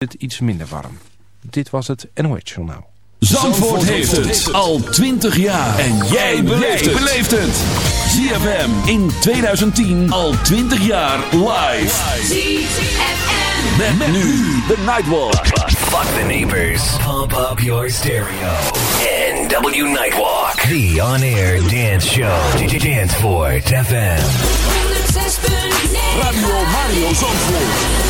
het iets minder warm. Dit was het NOH Journaal. Zandvoort, Zandvoort heeft het al 20 jaar. En jij beleeft het. ZFM in 2010 al 20 jaar live. ZFM. Met, met nu de Nightwalk. Fuck the neighbors. Pump up your stereo. NW Nightwalk. The on-air dance show. Danceport FM. Radio Mario Zandvoort.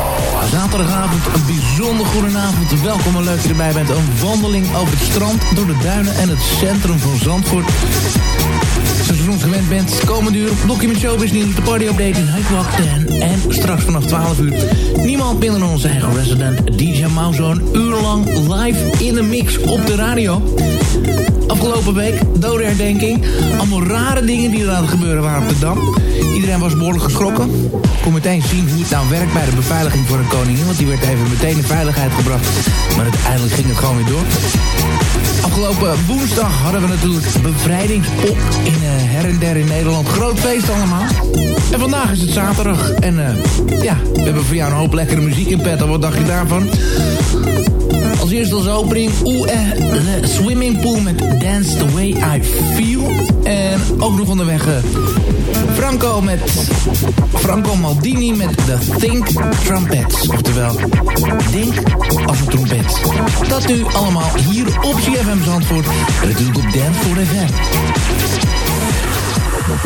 Zaterdagavond een bijzonder goede avond. Welkom en leuk dat je erbij bent. Een wandeling over het strand, door de duinen en het centrum van Zandvoort. Zoals je ons gewend bent, komende uur blokje met showbiz nieuws, de party update in Nightwalk 10. En straks vanaf 12 uur niemand minder dan onze eigen resident DJ Mauzo. Een uur lang live in de mix op de radio. Afgelopen week, dode herdenking. Allemaal rare dingen die er aan het gebeuren waren op de Dam. Iedereen was behoorlijk geschrokken. Ik kon meteen zien hoe het nou werkt bij de beveiliging voor een koningin. Want die werd even meteen in veiligheid gebracht. Maar uiteindelijk ging het gewoon weer door. Afgelopen woensdag hadden we natuurlijk bevrijdingspop in uh, her en der in Nederland. Groot feest allemaal. En vandaag is het zaterdag. En uh, ja, we hebben voor jou een hoop lekkere muziek in pet. Wat dacht je daarvan? Als eerste als opening Oeh, eh, Swimming Pool met Dance The Way I Feel. En ook nog onderweg uh, Franco met Franco Maldini met The Think Trumpets. Oftewel, Denk als een trompet. Dat nu allemaal hier op CFM Zandvoort. En natuurlijk op Dance for FM. Well,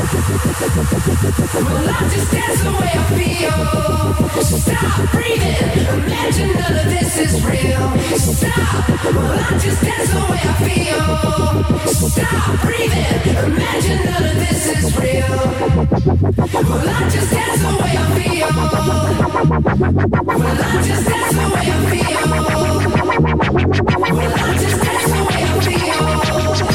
that just that's the way I feel Stop breathing, imagine that the this is real Stop, breathing. Imagine that this is real. well that just dance the way I feel.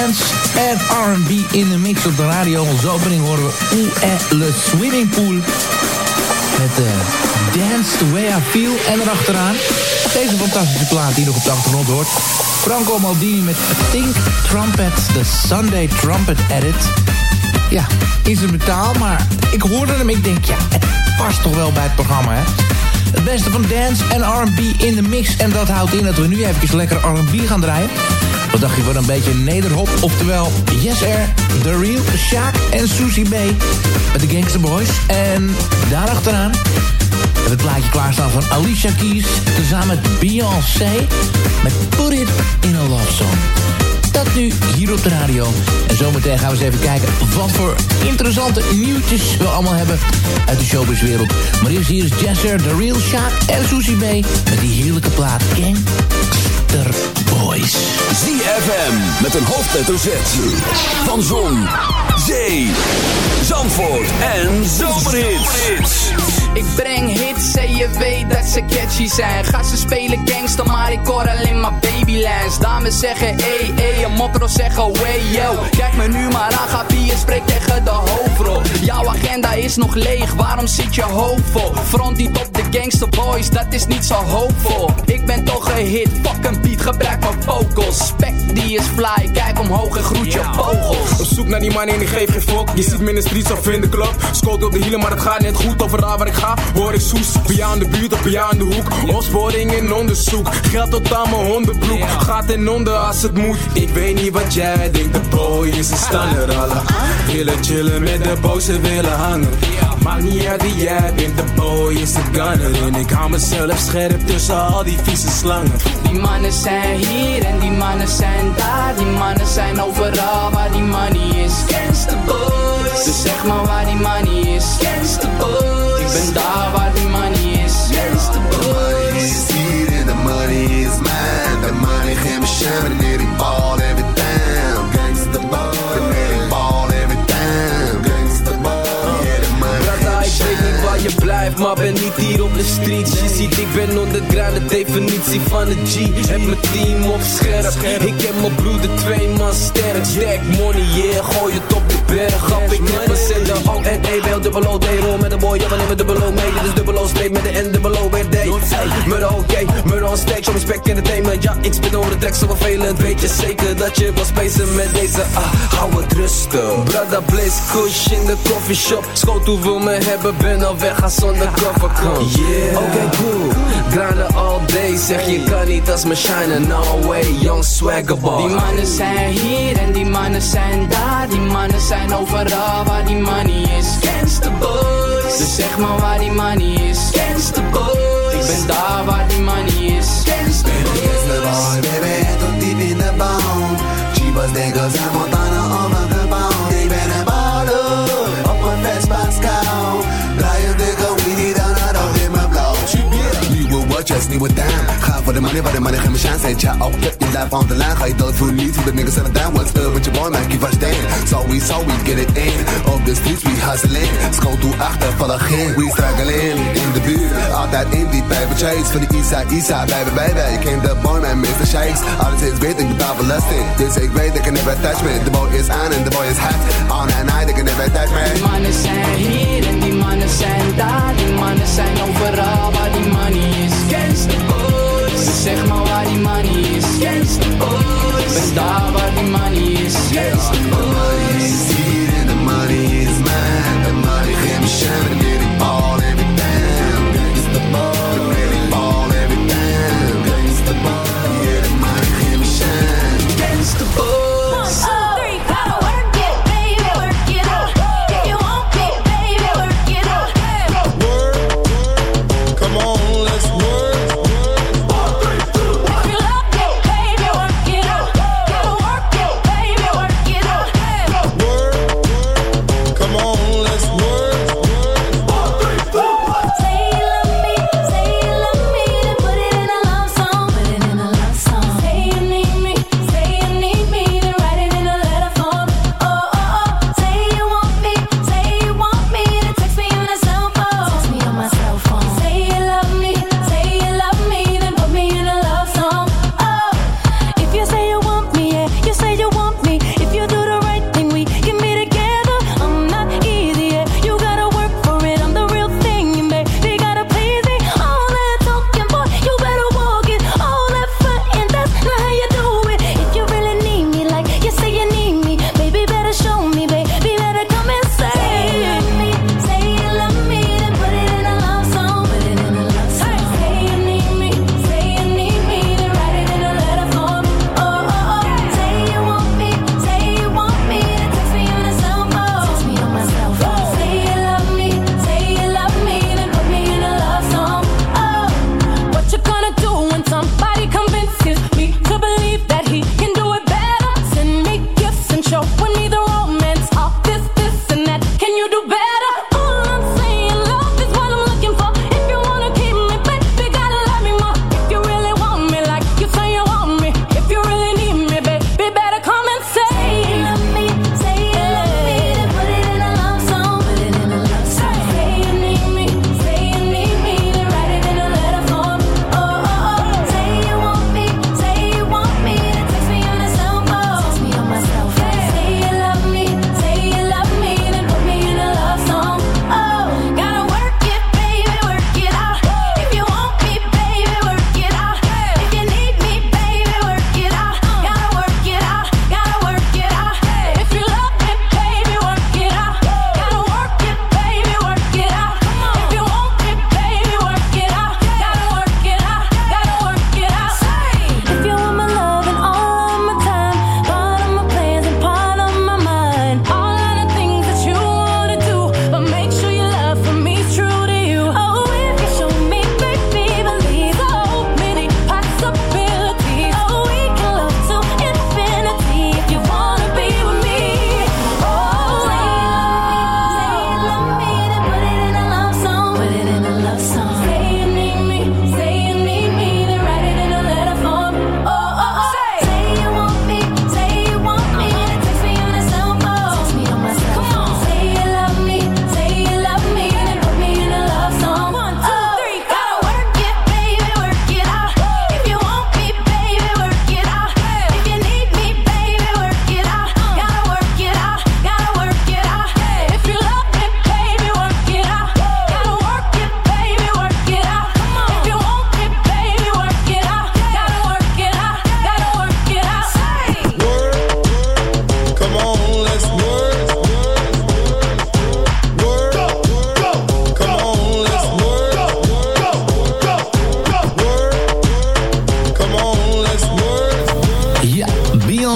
Dance en R&B in de mix op de radio. Als opening horen we eh, Le Swimming Pool. Met uh, Dance The Way I Feel. En erachteraan deze fantastische plaat die nog op de achtergrond hoort. Franco Maldini met Think Trumpet, de Sunday Trumpet Edit. Ja, instrumentaal, maar ik hoorde hem. Ik denk, ja, het past toch wel bij het programma, hè? Het beste van dance en R&B in de mix. En dat houdt in dat we nu even lekker R&B gaan draaien. Wat dacht je van een beetje nederhop? Oftewel Yes Air, The Real, Shaq en Susie B. Met de Gangster Boys. En daarachteraan hebben het plaatje klaarstaan van Alicia Keys. Tezamen met Beyoncé. Met Put It in a Love Song. Dat nu hier op de radio. En zometeen gaan we eens even kijken wat voor interessante nieuwtjes we allemaal hebben uit de showbizwereld. Maar eerst hier is Jesser, The Real Shaq en Susie B. Met die heerlijke plaat Boys. ZFM met een hoofdletter Z. Van Zon, Zee, Zandvoort en Zomerhits. Ik breng hits en je weet dat ze catchy zijn. Ga ze spelen gangster, maar ik hoor alleen maar babylines. Dames zeggen ey, ey, en mokro zeggen way, yo. Kijk me nu maar aan, ga je spreekt tegen de hoofdrol. Jouw agenda is nog leeg, waarom zit je hoopvol? Front niet op de gangster boys, dat is niet zo hoopvol. Ik ben toch een hit, fuck een beat, gebruik mijn vocals. Spek die is fly, kijk omhoog en groet je vogels. Op zoek naar die man en ik geef geen fok. Je ziet me in de streets of in de club. Scoot op de hielen, maar het gaat net goed. Overal waar ik ga, hoor ik soes. Bij jou in de buurt of bij jou in de hoek. Opsporing in onderzoek. Geld tot aan mijn hondenbroek. Gaat in onder als het moet. Ik weet niet wat jij denkt, de boy is een standaard alle. Willen chillen met de boze willen hangen. Maakt niet uit wie jij bent, de boy is de gunner. En ik hou mezelf scherp tussen al die vieze slangen. Die mannen zijn hier en die mannen zijn daar. Die mannen zijn overal waar die money is. Gangsta boys. Dus zeg maar waar die money is. Gangsta boys. Ik ben daar waar die money is. Gangsta boys. is hier en de money is mine. De money geeft me shine wanneer ik maar ben niet hier op de streets. Je ziet, ik ben underground, de definitie van een G. Heb mijn team op scherp. Ik heb mijn broeder twee man sterk. Stack money, yeah, gooi het op de berg af. Ik heb een zender, O en E, wel dubbel O, D, met een boy. Ja, we nemen dubbel O mee, dit is dubbel O, streep met de N, dubbel O, weer D. Hey, murder oké, murder on stage, show respect entertainment. Ja, ik spin over de track, zo vervelend. Weet je zeker dat je wil spacen met deze, ah, hou het rustig. Brada, blaze kush in de coffeeshop. Schoot hoeveel me hebben, ben al weg als zonder cover kom. Yeah, oké, cool. Grinden all day, zeg je kan niet als me shinen. No way, young swagger boy. Die mannen zijn hier en die mannen zijn daar. Die mannen zijn overal waar die money is. Gangsta boys. Dus zeg maar waar die money is. Gangsta boys. Ik ben daar waar die money is. Gangsta Yes, the boys. boy, baby, tot diep in de bone. Chivas niggas en Ga voor de money, waar de money geen chance heeft. Ja, op je lijf aan de lijn. Ga je dood voor niets, hoe de niggas zijn down. What's up with your boy, man, keep us we, so we get it in. Op de streets, we hustling. Schoot toe achter, vallen geen. We struggling in de buurt. Altijd in die paper chase. Van de Eastside, Eastside, baby, baby. Ik ken de boy, man, Mr. Shakes. Alles is wit, ik betaal belasting. Dus ik weet, ik kan never touch me. De boy is aan en de boy is hot. All night, night, ik kan never touch me. Die mannen zijn hier en die mannen zijn daar. Die mannen zijn overal waar die money zeg maar waar die money is. Ik ben daar waar die money is. De money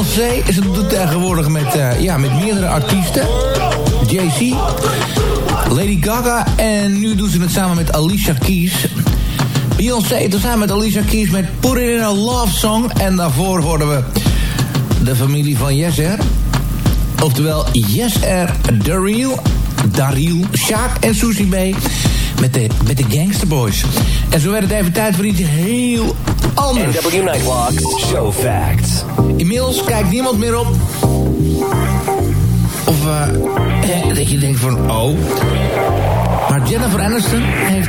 Beyoncé het doet tegenwoordig met, eh, ja, met meerdere artiesten. JC, Lady Gaga en nu doen ze het samen met Alicia Keys. Beyoncé samen met Alicia Keys met Put In A Love Song. En daarvoor hoorden we de familie van Yes. Oftewel Yes R, Daryl, Daryl, en Susie B. Met de, met de Gangster Boys. En zo werd het even tijd voor iets heel anders. NW Nightwalk Show Facts. Inmiddels kijkt niemand meer op. Of eh, eh, dat je denkt van, oh. Maar Jennifer Aniston heeft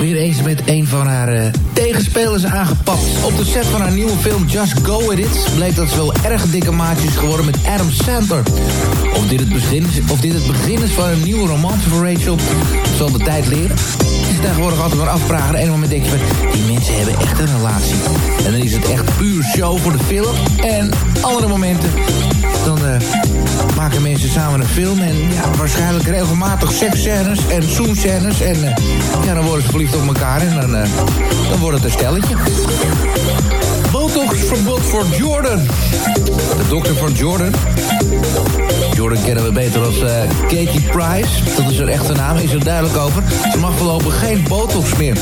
weer eens met een van haar eh, tegenspelers aangepakt. Op de set van haar nieuwe film Just Go With It... bleek dat ze wel erg dikke maatjes geworden met Adam Sandler. Of dit, het begin, is- of dit het begin is van een nieuwe romance voor Rachel... zal de tijd leren. Tegenwoordig altijd maar afvragen. En een moment denk je van, die mensen hebben echt een relatie. En dan is het echt puur show voor de film. En andere momenten, dan eh, maken mensen samen een film. En ja, waarschijnlijk regelmatig seksscènes en zoenscènes. En eh, ja, dan worden ze verliefd op elkaar. En dan, eh, dan wordt het een stelletje. Botox-verbod voor Jordan. De dokter van Jordan. Jordan kennen we beter als eh, Katie Price. Dat is haar echte naam, is er duidelijk over. Ze mag voorlopig geen botox meer.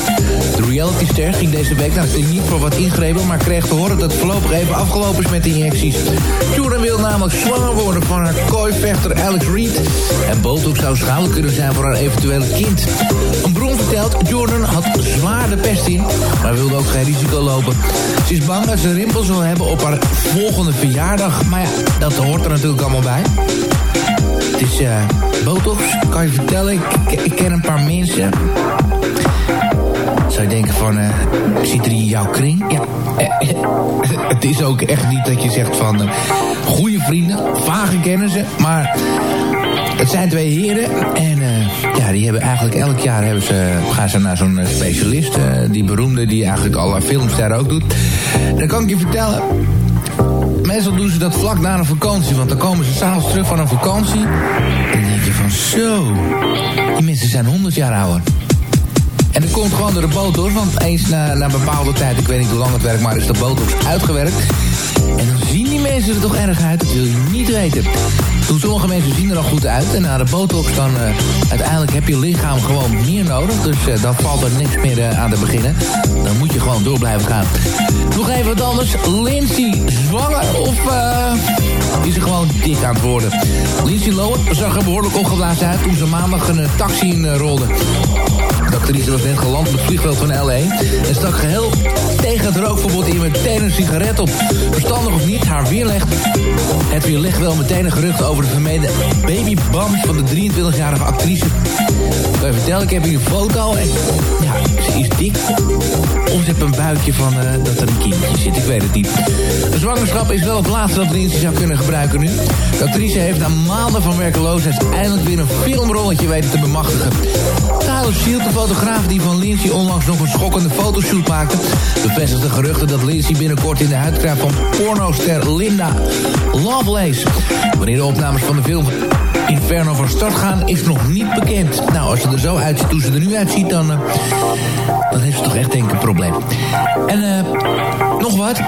De realityster ging deze week naar de kliniek voor wat ingrepen... maar kreeg te horen dat het voorlopig even afgelopen is met de injecties. Jordan wil namelijk zwanger worden van haar kooivechter Alex Reed. En botox zou schadelijk kunnen zijn voor haar eventuele kind. Een bron vertelt, Jordan had zwaar de pest in... maar wilde ook geen risico lopen. Ze is bang dat ze rimpels zal hebben op haar volgende verjaardag. Maar ja, dat hoort er natuurlijk allemaal bij. Het is eh, botox, kan je vertellen. Ik, ken een paar mensen. Zou je denken van, eh, zit er in jouw kring? Ja, het is ook echt niet dat je zegt van... eh, goede vrienden, vage kennissen, maar... Het zijn twee heren en eh, ja, die hebben eigenlijk elk jaar hebben ze, gaan ze naar zo'n eh, specialist. eh, die beroemde die eigenlijk alle filmsterren ook doet. Dan kan ik je vertellen, Meestal doen ze dat vlak na een vakantie, want dan komen ze s'avonds terug van een vakantie. En dan denk je van zo, die mensen zijn 100 jaar ouder. En dat komt gewoon door de botox, want eens na, na een bepaalde tijd, ik weet niet hoe lang het werkt, maar is de botox uitgewerkt. En dan zien die mensen er toch erg uit, dat wil je niet weten. Toen sommige mensen zien er al goed uit en na de botox dan eh, uiteindelijk heb je lichaam gewoon meer nodig. Dus eh, dan valt er niks meer eh, aan te beginnen. Dan moet je gewoon door blijven gaan. Nog even wat anders. Lindsay zwanger of is ze gewoon dik aan het worden? Lindsay Lohan zag er behoorlijk opgeblazen uit toen ze maandag een taxi in rolde. Actrice was net geland op het vliegveld van L.A. en stak geheel tegen het rookverbod in meteen een sigaret op. Verstandig of niet, haar weerlegt. Het weerlegt wel meteen een gerucht over de vermeende babybums van de 23-jarige actrice. Ik kan je vertellen, ik heb hier een foto en ja, ze is dik. Of ze heeft een buikje van eh, dat er een kindje zit, ik weet het niet. De zwangerschap is wel het laatste dat Lindsay zou kunnen gebruiken nu. De actrice heeft na maanden van werkeloosheid eindelijk weer een filmrolletje weten te bemachtigen. Tyler Shield, fotograaf die van Lindsay onlangs nog een schokkende fotoshoot maakte... bevestigde geruchten dat Lindsay binnenkort in de huid krijgt van pornoster Linda Lovelace. Wanneer de opnames van de film Inferno van start gaan, is nog niet bekend. Nou, als ze er zo uitziet hoe ze er nu uitziet, dan, eh, dan heeft ze toch echt denk een probleem. En eh, nog wat.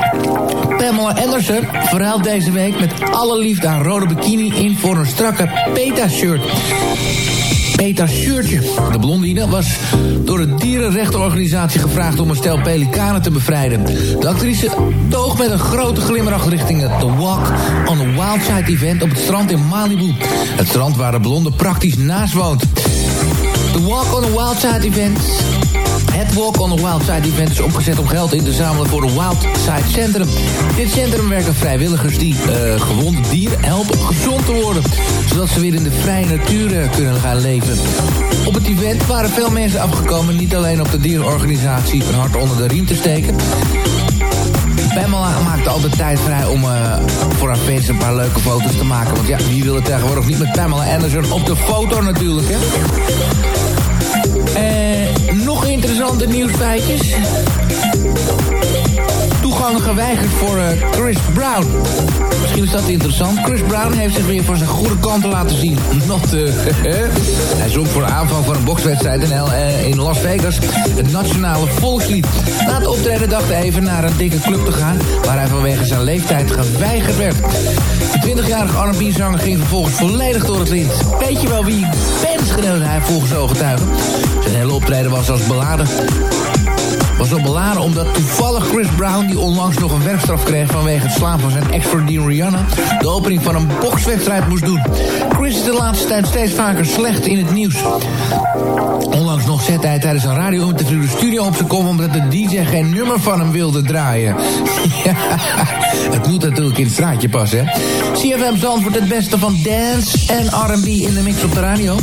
Pamela Anderson verhaalt deze week met alle liefde haar rode bikini in voor een strakke PETA-shirt. Peter Shirtje. De blondine was door de dierenrechtenorganisatie gevraagd om een stel pelikanen te bevrijden. De actrice toog met een grote glimlach richting het The Walk on the Wild Side event op het strand in Malibu. Het strand waar de blonde praktisch naast woont. The Walk on the Wild Side event het Walk on the Wild Side event is opgezet om geld in te zamelen voor een Wild Side Centrum. Dit centrum werken vrijwilligers die eh, gewonde dieren helpen gezond te worden. Zodat ze weer in de vrije natuur eh, kunnen gaan leven. Op het event waren veel mensen afgekomen. Niet alleen op de dierenorganisatie een hart onder de riem te steken. Pamela maakte altijd tijd vrij om eh, voor haar fans een paar leuke foto's te maken. Want ja, wie wil er tegenwoordig niet met Pamela Anderson op de foto natuurlijk, hè? Eh, nog interessante nieuwsfeitjes. Toegang geweigerd voor eh, Chris Brown. Misschien is dat interessant. Chris Brown heeft zich weer van zijn goede kanten laten zien. Not, uh, hij zong voor aanvang van een bokswedstrijd in, uh, in Las Vegas... het nationale volkslied. Na het optreden dacht hij even naar een dikke club te gaan... waar hij vanwege zijn leeftijd geweigerd werd. De 20-jarige R&B-zanger ging vervolgens volledig door het lint. Weet je wel wie fans gedeelde hij volgens ooggetuigen? Zijn hele optreden was als beladen was zo beladen omdat toevallig Chris Brown... die onlangs nog een werkstraf kreeg vanwege het slaan van zijn ex-vriendin Rihanna... de opening van een bokswedstrijd moest doen. Chris is de laatste tijd steeds vaker slecht in het nieuws. Onlangs nog zette hij tijdens een radio-interview de studio op zijn kom... omdat de DJ geen nummer van hem wilde draaien. het moet natuurlijk in het straatje passen, hè. CFM Zandvoort het beste van dance en R&B in de mix op de radio.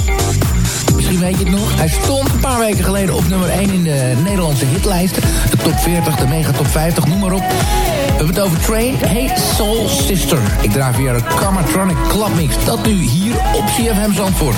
Misschien weet je het nog. Hij stond een paar weken geleden op nummer 1 in de Nederlandse hitlijsten. De top 40, de mega top 50, noem maar op. We hebben het over Train. Hey Soul Sister. Ik draai via de Karmatronic Club Mix. Dat nu hier op CFM Zandvoort.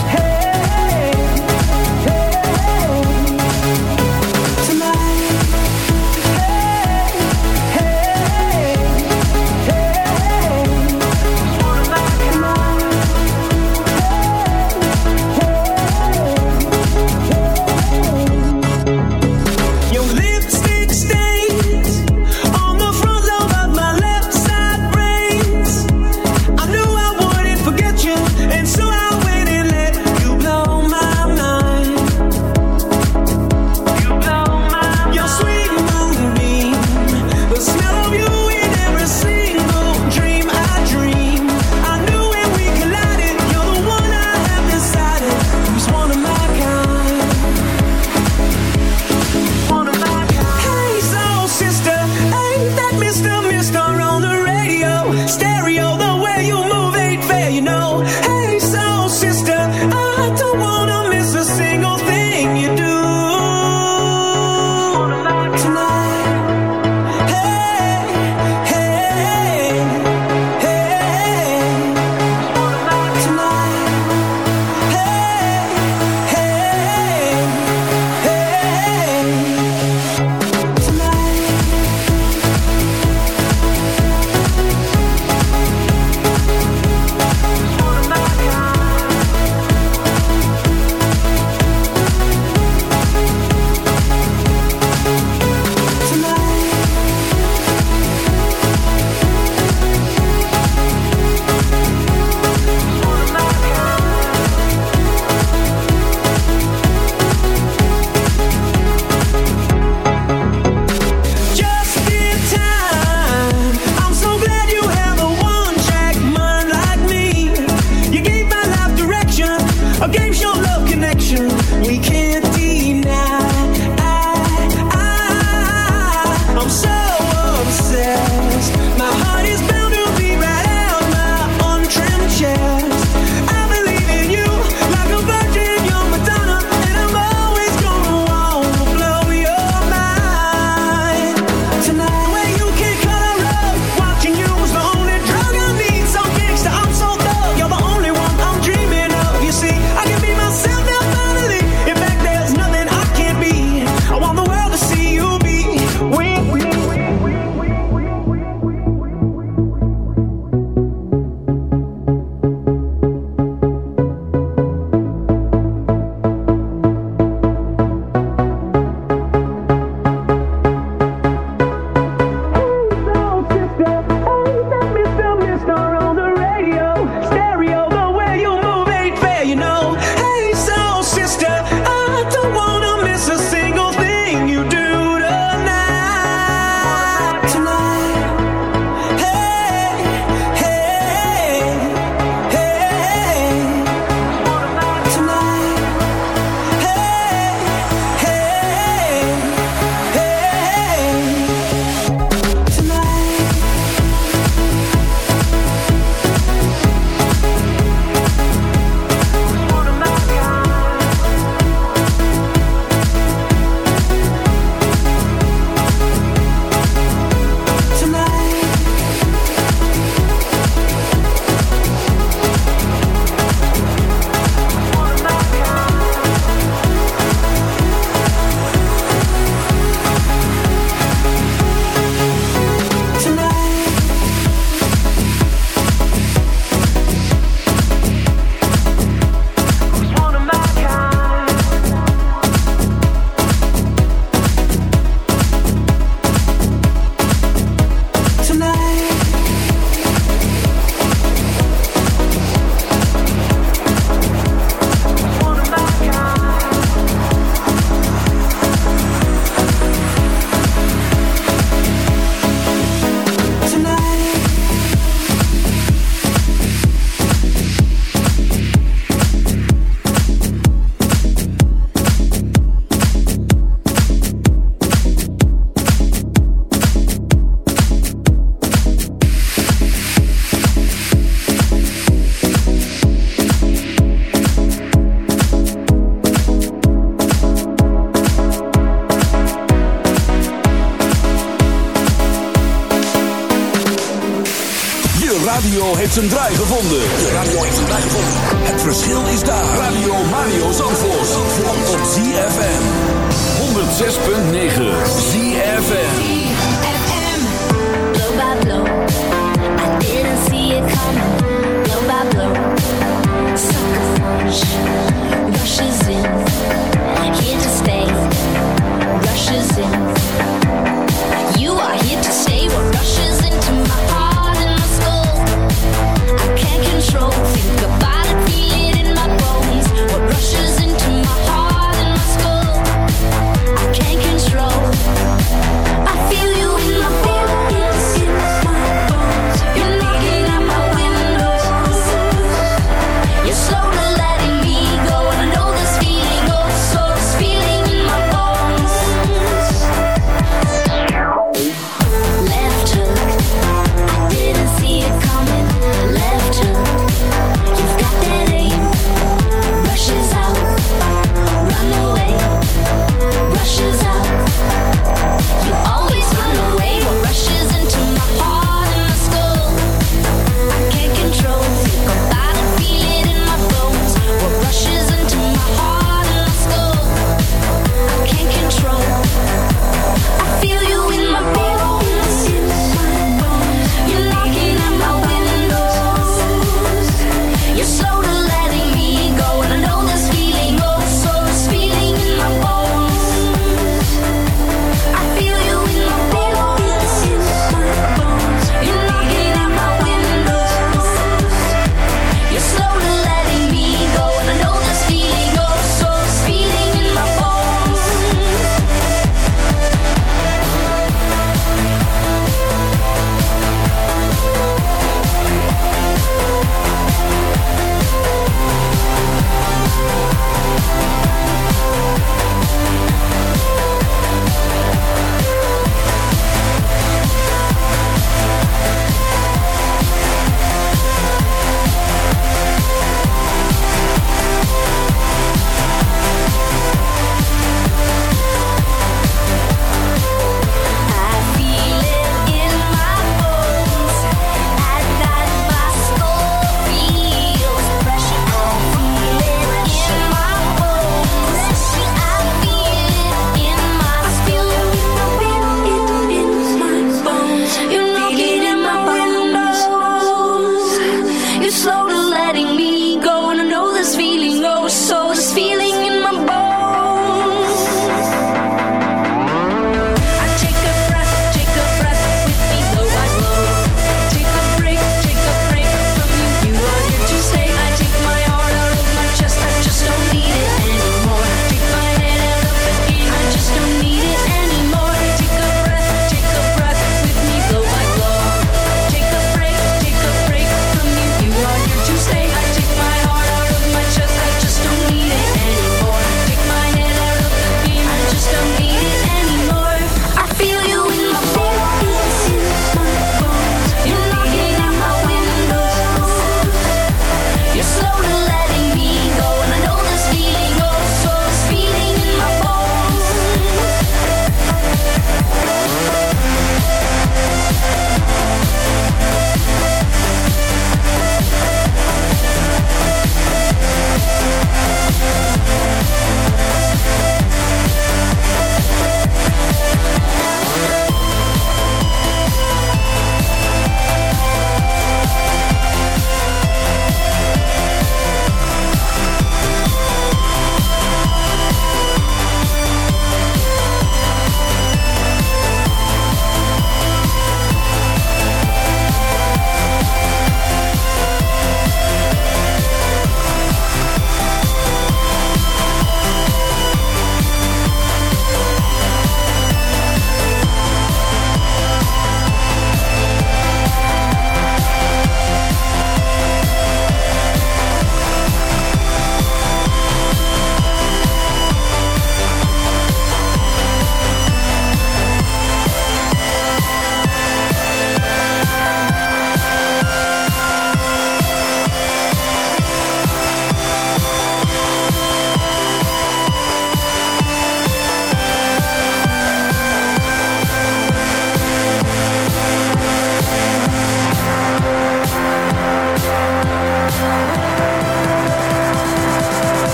Zijn draai gevonden.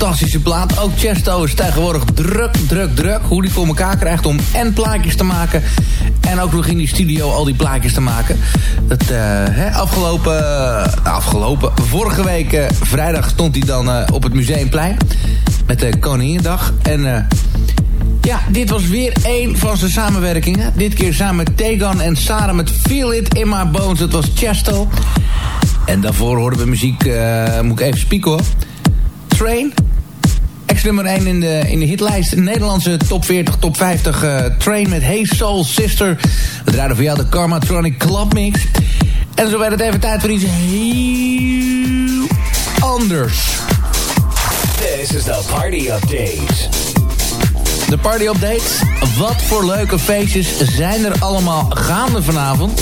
Fantastische plaat. Ook Chesto is tegenwoordig druk, druk, druk. Hoe die voor elkaar krijgt om en plaatjes te maken... en ook nog in die studio al die plaatjes te maken. Dat, eh, afgelopen... eh, afgelopen... Vorige week eh, vrijdag stond hij dan op het Museumplein... met de Koninginnedag. En... ja, dit was weer één van zijn samenwerkingen. Dit keer samen met Tegan en Sarah met Feel It In My Bones. Dat was Chesto. En daarvoor hoorden we muziek, moet ik even spieken hoor. Train. Nummer 1 in de, in de hitlijst. Nederlandse top 40, top 50 eh, Train met Hey Soul Sister. We draaiden voor jou de Karmatronic Club Mix. En zo werd het even tijd voor iets heel anders. This is the party update. De party update. Wat voor leuke feestjes zijn er allemaal gaande vanavond?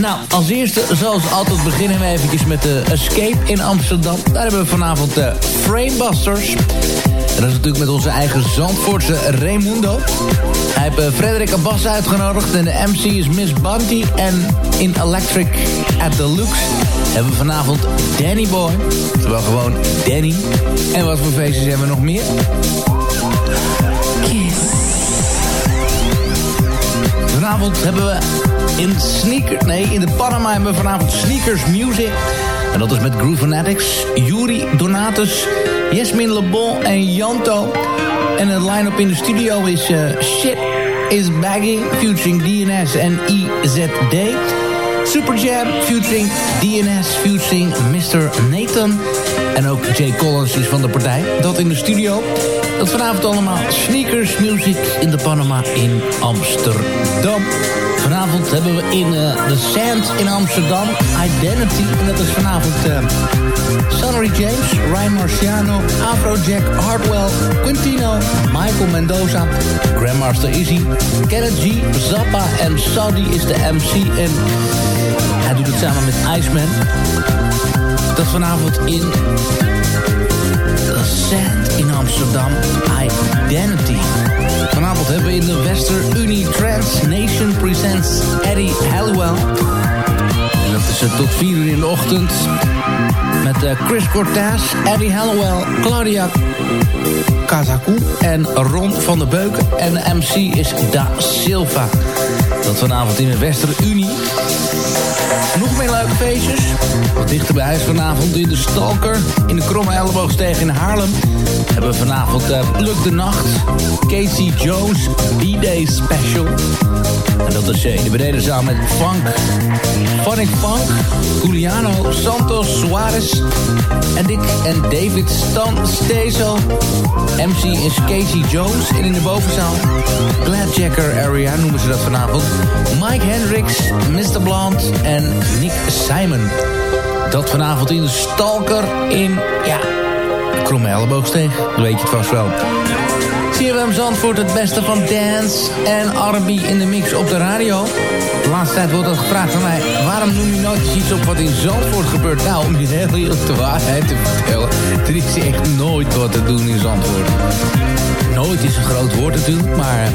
Nou, als eerste, zoals altijd, beginnen we eventjes met de Escape in Amsterdam. Daar hebben we vanavond de Framebusters. En dat is natuurlijk met onze eigen Zandvoortse Raimundo. Hij heeft eh, Frederik Abbas uitgenodigd en de MC is Miss Bunty. En in Electric at the Lux hebben we vanavond Danny Boy. Terwijl gewoon Danny. En wat voor feestjes hebben we nog meer? Vanavond hebben we in Sneaker... Nee, in de Panama hebben we vanavond Sneakers Music. En dat is met Groove Fanatics, Yuri Donatus, Le Bon en Janto. En de line-up in de studio is eh, Shit is Bagging, featuring DNS en IZD. Super Jam, featuring DNS, featuring Mr. Nathan. En ook Jay Collins is van de partij. Dat in de studio. Dat vanavond allemaal Sneakers Music in de Panama in Amsterdam. Vanavond hebben we in eh, The Sand in Amsterdam Identity. En dat is vanavond uh, Sonnery James, Ryan Marciano, Afrojack, Hardwell, Quintino, Michael Mendoza, Grandmaster Izzy, Kenneth G, Zappa en Saudi is de MC. En hij doet het samen met Iceman. Dat vanavond in Sand in Amsterdam. Identity. Vanavond hebben we in de Wester Unie Trans Nation Presents Eddie Halliwell. En dat is uh, tot 4 uur in de ochtend. Met uh, Chris Cortez, Eddie Halliwell, Claudia Kazaku en Ron van der Beuken. En de MC is Da Silva. Dat vanavond in de Wester Unie. Meer leuke feestjes. Wat dichter bij huis vanavond in de Stalker. In de Kromme Elleboogsteeg in Haarlem. Hebben we vanavond uh, de Nacht. Casey Jones B-Day Special. En dat is uh, in de benedenzaal met Funk. Phonic Funk. Juliano Santos Suarez. En Dick en David Stan Stezo. MC is Casey Jones. En in de bovenzaal Gladjacker Area noemen ze dat vanavond. Mike Hendricks, Mr. Blond en Nick Simon. Dat vanavond in Stalker in, ja, Kromme Elleboogsteeg. Dan weet je het vast wel. CFM Zandvoort, het beste van dance en R&B in de mix op de radio. Laatste tijd wordt er gevraagd van mij... waarom noem je nooit iets op wat in Zandvoort gebeurt? Nou, om je heel eerlijk de waarheid te vertellen... er is echt nooit wat te doen in Zandvoort. Nooit is een groot woord natuurlijk, maar...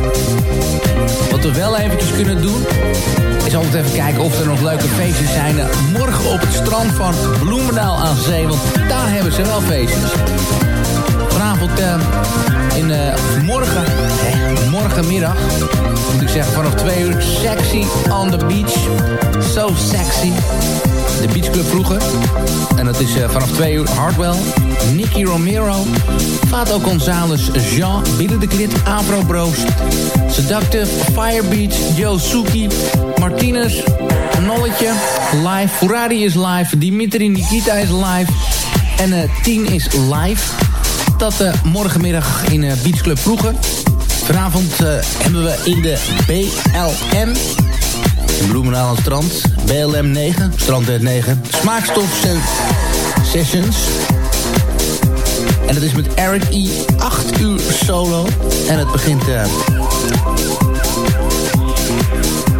wat we wel eventjes kunnen doen... is altijd even kijken of er nog leuke feestjes zijn. Morgen op het strand van Bloemendaal aan zee, want daar hebben ze wel feestjes. Vanavond uh, in uh, morgen, eh, morgenmiddag, moet ik zeggen vanaf twee uur, sexy on the beach. So sexy. De beachclub vroeger. En dat is uh, vanaf twee uur Hardwell, Nicky Romero, Fato Gonzalez, Jean, Billy de Klit, Afro Bros, Seductive, Firebeach, Joe Suki, Martinez, Nolletje, live, Ferrari is live, Dimitri Nikita is live en uh, Tien is live. Dat uh, morgenmiddag in uh, Beach Club Vroeger. Vanavond uh, hebben we in de BLM... In strand. BLM 9, strand 9. Smaakstof Sessions. En dat is met Eric E. 8 uur solo. En het begint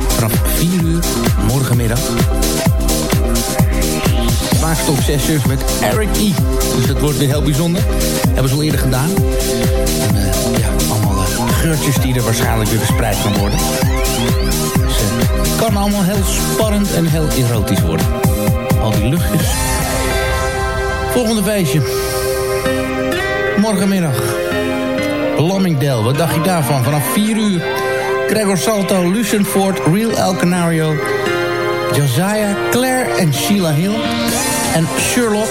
vanaf 4 uur morgenmiddag laatste op 6 uur met Eric E. Dus dat wordt weer heel bijzonder. Hebben ze al eerder gedaan. En eh, ja, allemaal eh, geurtjes die er waarschijnlijk weer verspreid gaan worden. Dus eh, kan allemaal heel spannend en heel erotisch worden. Al die luchtjes. Volgende feestje. Morgenmiddag. Lammingdale, wat dacht je daarvan? Vanaf 4 uur. Gregor Salto, Lucien Ford, Real El Canario... Josiah, Claire en Sheila Hill en Sherlock.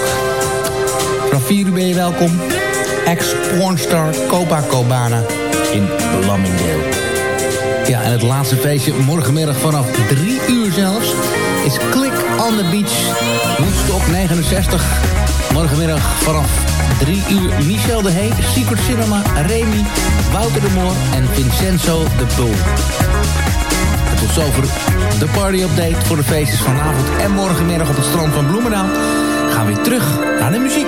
Vanaf 4 ben je welkom. Ex-pornstar Copacabana in Lammingdale. Ja, en het laatste feestje morgenmiddag vanaf 3 uur zelfs... is Click on the Beach, Woodstock 69. Morgenmiddag vanaf 3 uur Michel de Hey, Secret Cinema, Remy, Wouter de Moor en Vincenzo de Poel tot zover de party-update voor de feestjes vanavond en morgenmiddag op het strand van Bloemendaal. Gaan we weer terug naar de muziek.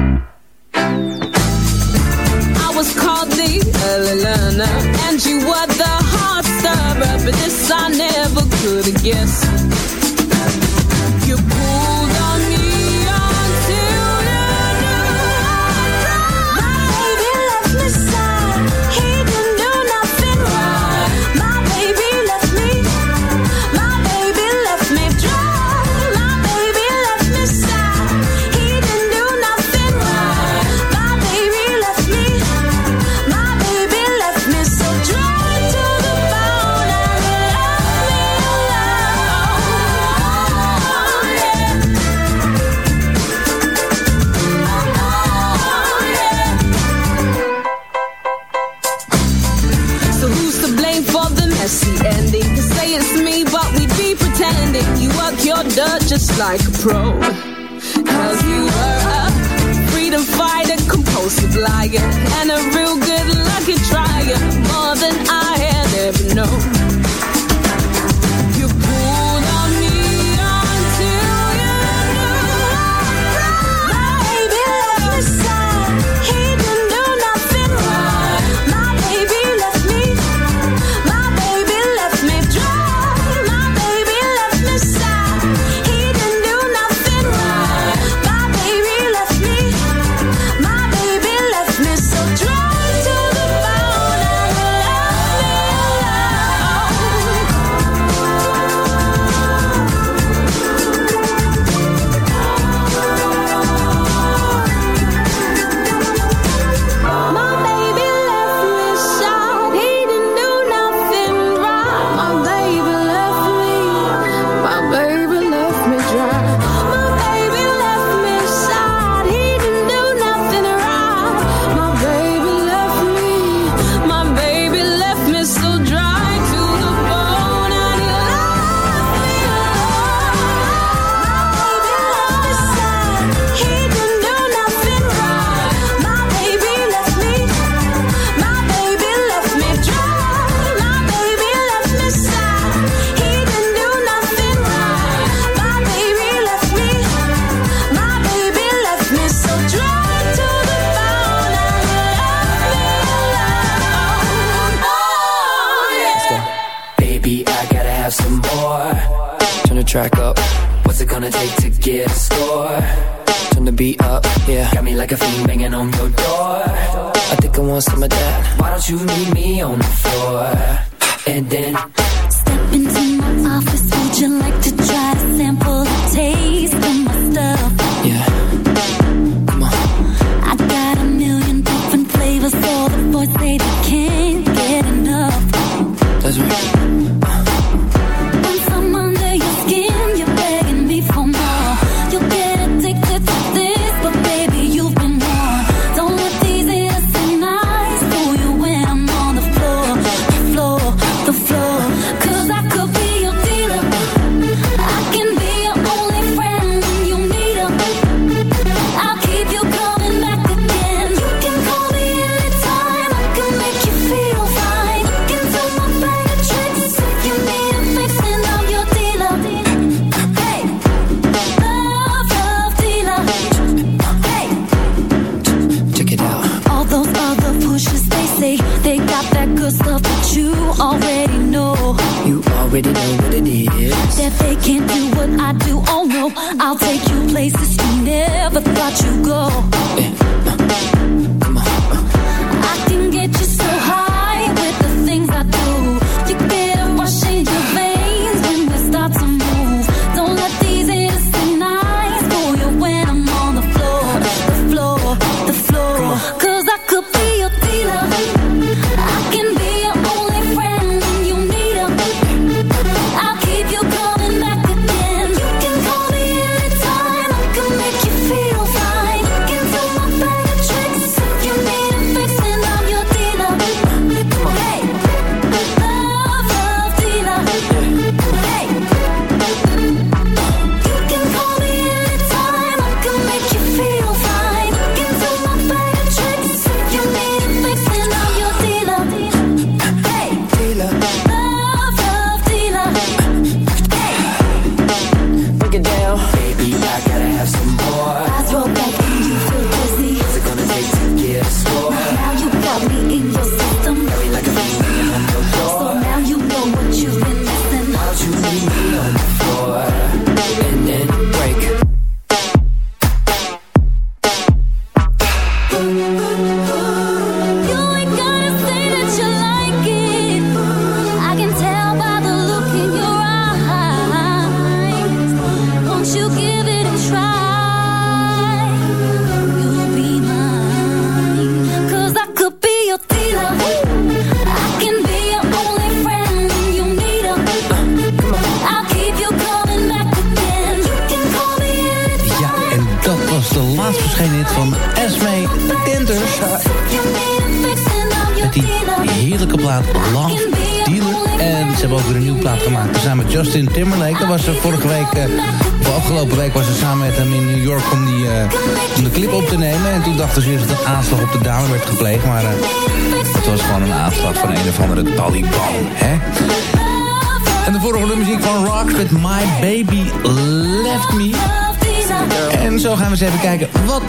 track up. What's it gonna take to get a score? Turn the beat up, yeah. Got me like a fiend banging on your door. I think I want some of that. Why don't you meet me on the floor? And then step into my office. Would you like to try a sample taste of my stuff? Yeah. Come on. I got a million different flavors, for the boys they can take you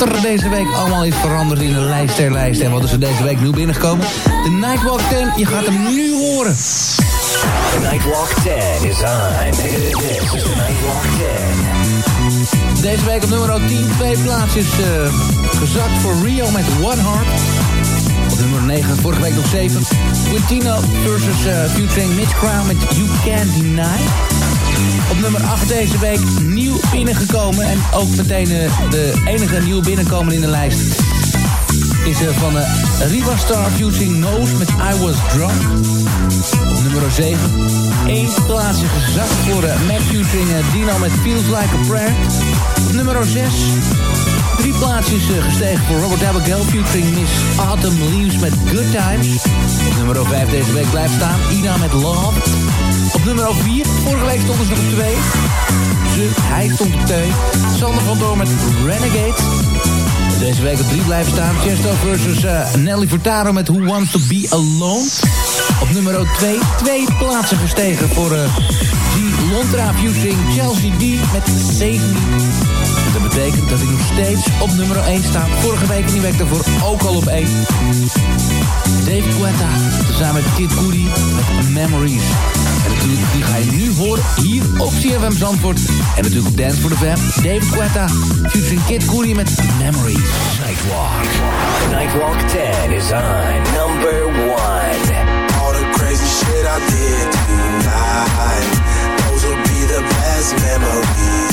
er deze week allemaal is veranderd in de lijst der lijsten. En wat is er deze week nieuw binnengekomen? De Nightwalk 10, je gaat hem nu horen. The Nightwalk 10 is on. This is the Nightwalk 10. Deze week op nummer 10, twee plaatsjes eh, gezakt voor Rio met One Heart. Op nummer 9, vorige week nog 7. Quintino versus uh, featuring Mitch Crown met You Can't Deny. Op nummer 8 deze week nieuw binnengekomen. En ook meteen eh, de enige nieuw binnenkomen in de lijst. Is er van uh, Riva Star featuring Nose met I Was Drunk. Op nummer 7. Eén plaatsje gezakt voor Matt uh, Dino met Feels Like a Prayer. Op nummer 6. Drie plaatsjes gestegen voor Robert Abigail featuring Miss Autumn Leaves met Good Times. Op nummer 5 deze week blijft staan Ina met Love. Op nummer 4, vorige week stonden ze op 2. Ze, hij stond op 2. Sander van Door met Renegade. Deze week op 3 blijven staan. Chesto versus uh, Nelly Furtado met Who Wants To Be Alone. Op nummer 2, twee plaatsen gestegen voor uh, G. Lontra featuring Chelsea D met Save Me. Dat betekent dat ik nog steeds op nummer 1 sta. Vorige week en die week daarvoor ook al op 1. Dave Guetta, samen met Kid Cudi met Memories. En natuurlijk, die ga je nu horen hier op CFM Zandvoort. En natuurlijk op Dance for the Fam. Dave Guetta, featuring Kid Cudi met Memories. Nightwalk. Nightwalk 10 is on number 1. All the crazy shit I did tonight. Those will be the best memories.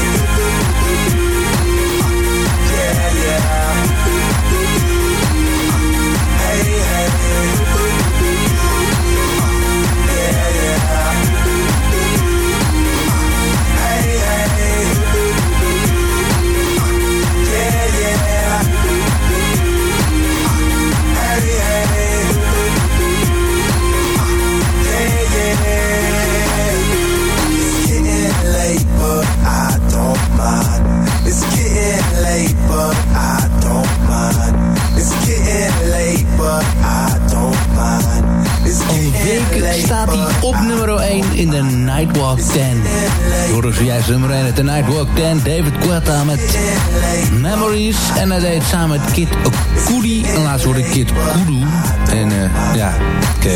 Nightwalk 10. Horen zojuist nummer 1 uit de Nightwalk 10. David Guetta met Memories. En hij deed samen met Kid Cudi. En laatst hoorde ik Kid Kudu. En eh, ja, ik uh,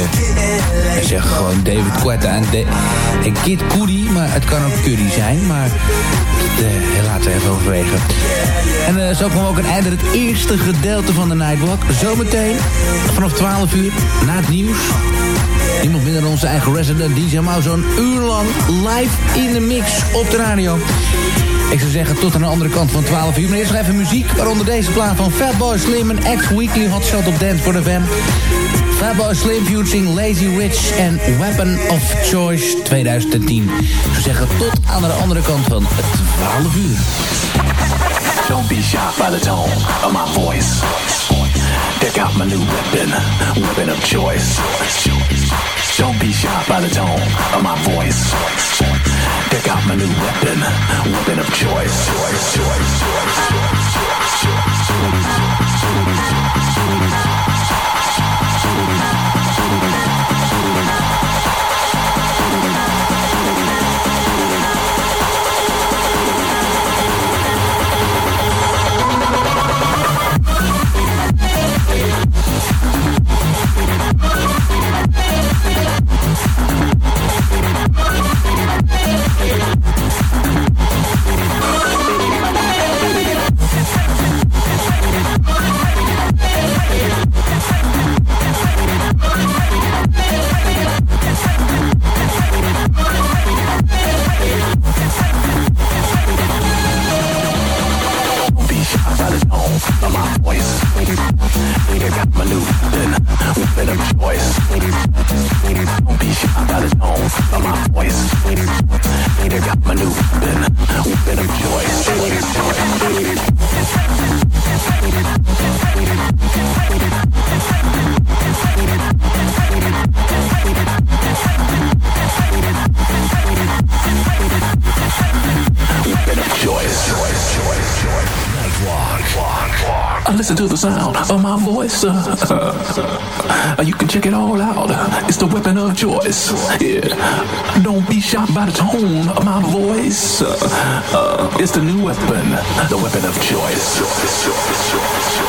hij zegt gewoon David Guetta en, de, en Kid. Maar het kan ook Cudi zijn. Maar uh, laten we even overwegen. En uh, zo kwam ook een einde het eerste gedeelte van de Nightwalk. Zometeen vanaf 12 uur na het nieuws. Niemand minder dan onze eigen resident DJ Mau zo'n uur lang live in de mix op de radio. Ik zou zeggen tot aan de andere kant van 12 uur. Maar eerst even muziek, waaronder deze plaat van Fatboy Slim en X-Weekly Hot Shot op Dance for the Fam. Fatboy Slim featuring Lazy Rich en Weapon of Choice 2010. Ik zou zeggen tot aan de andere kant van 12 uur. Don't be shocked by the tone of my voice. Check out my new weapon, weapon of choice. Don't be shocked by the tone of my voice. Check out my new weapon, weapon of choice. Don't sound of my voice. Uh, you can check it all out. It's the weapon of choice. Yeah. Don't be shocked by the tone of my voice. Uh, it's the new weapon, the weapon of choice.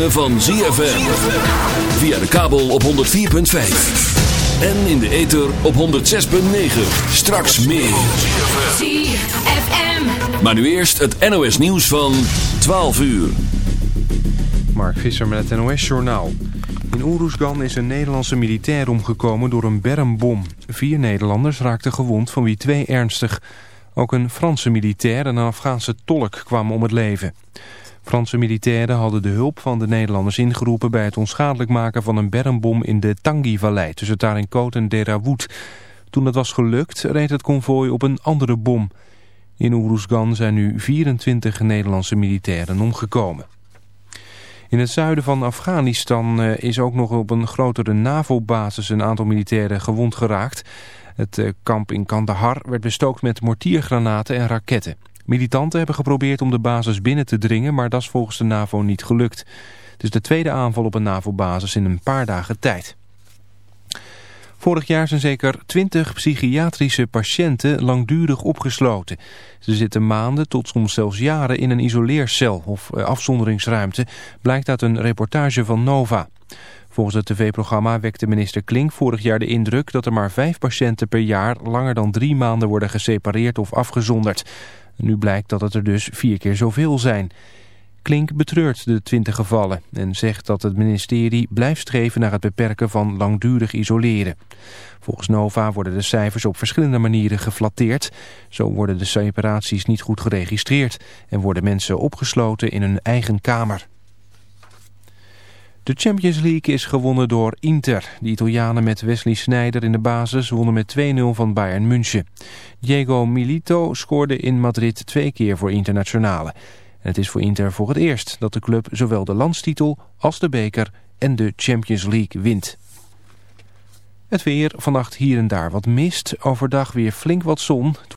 Ritme van ZFM. Via de kabel op 104.5. En in de ether op 106.9. Straks meer. ZFM. Maar nu eerst het NOS nieuws van 12 uur. Mark Visser met het NOS-journaal. In Oeroesgan is een Nederlandse militair omgekomen door een bermbom. Vier Nederlanders raakten gewond, van wie twee ernstig. Ook een Franse militair en een Afghaanse tolk kwamen om het leven. Franse militairen hadden de hulp van de Nederlanders ingeroepen... bij het onschadelijk maken van een bermbom in de Tangi-vallei... tussen Tarinkot en Derawood. Toen dat was gelukt, reed het konvooi op een andere bom. In Oeroesgan zijn nu 24 Nederlandse militairen omgekomen. In het zuiden van Afghanistan eh, is ook nog op een grotere NAVO-basis een aantal militairen gewond geraakt. Het eh, kamp in Kandahar werd bestookt met mortiergranaten en raketten. Militanten hebben geprobeerd om de basis binnen te dringen, maar dat is volgens de NAVO niet gelukt. Het is de tweede aanval op een NAVO-basis in een paar dagen tijd. Vorig jaar zijn zeker 20 psychiatrische patiënten langdurig opgesloten. Ze zitten maanden tot soms zelfs jaren in een isoleercel of eh, afzonderingsruimte, blijkt uit een reportage van Nova. Volgens het tv-programma wekte minister Klink vorig jaar de indruk dat er maar vijf patiënten per jaar langer dan drie maanden worden gesepareerd of afgezonderd. Nu blijkt dat het er dus vier keer zoveel zijn. Klink betreurt de 20 gevallen en zegt dat het ministerie blijft streven naar het beperken van langdurig isoleren. Volgens Nova worden de cijfers op verschillende manieren geflatteerd. Zo worden de separaties niet goed geregistreerd en worden mensen opgesloten in hun eigen kamer. De Champions League is gewonnen door Inter. De Italianen met Wesley Sneijder in de basis wonnen met 2-0 van Bayern München. Diego Milito scoorde in Madrid twee keer voor Internationale. En het is voor Inter voor het eerst dat de club zowel de landstitel als de beker en de Champions League wint. Het weer, vannacht hier en daar wat mist, overdag weer flink wat zon.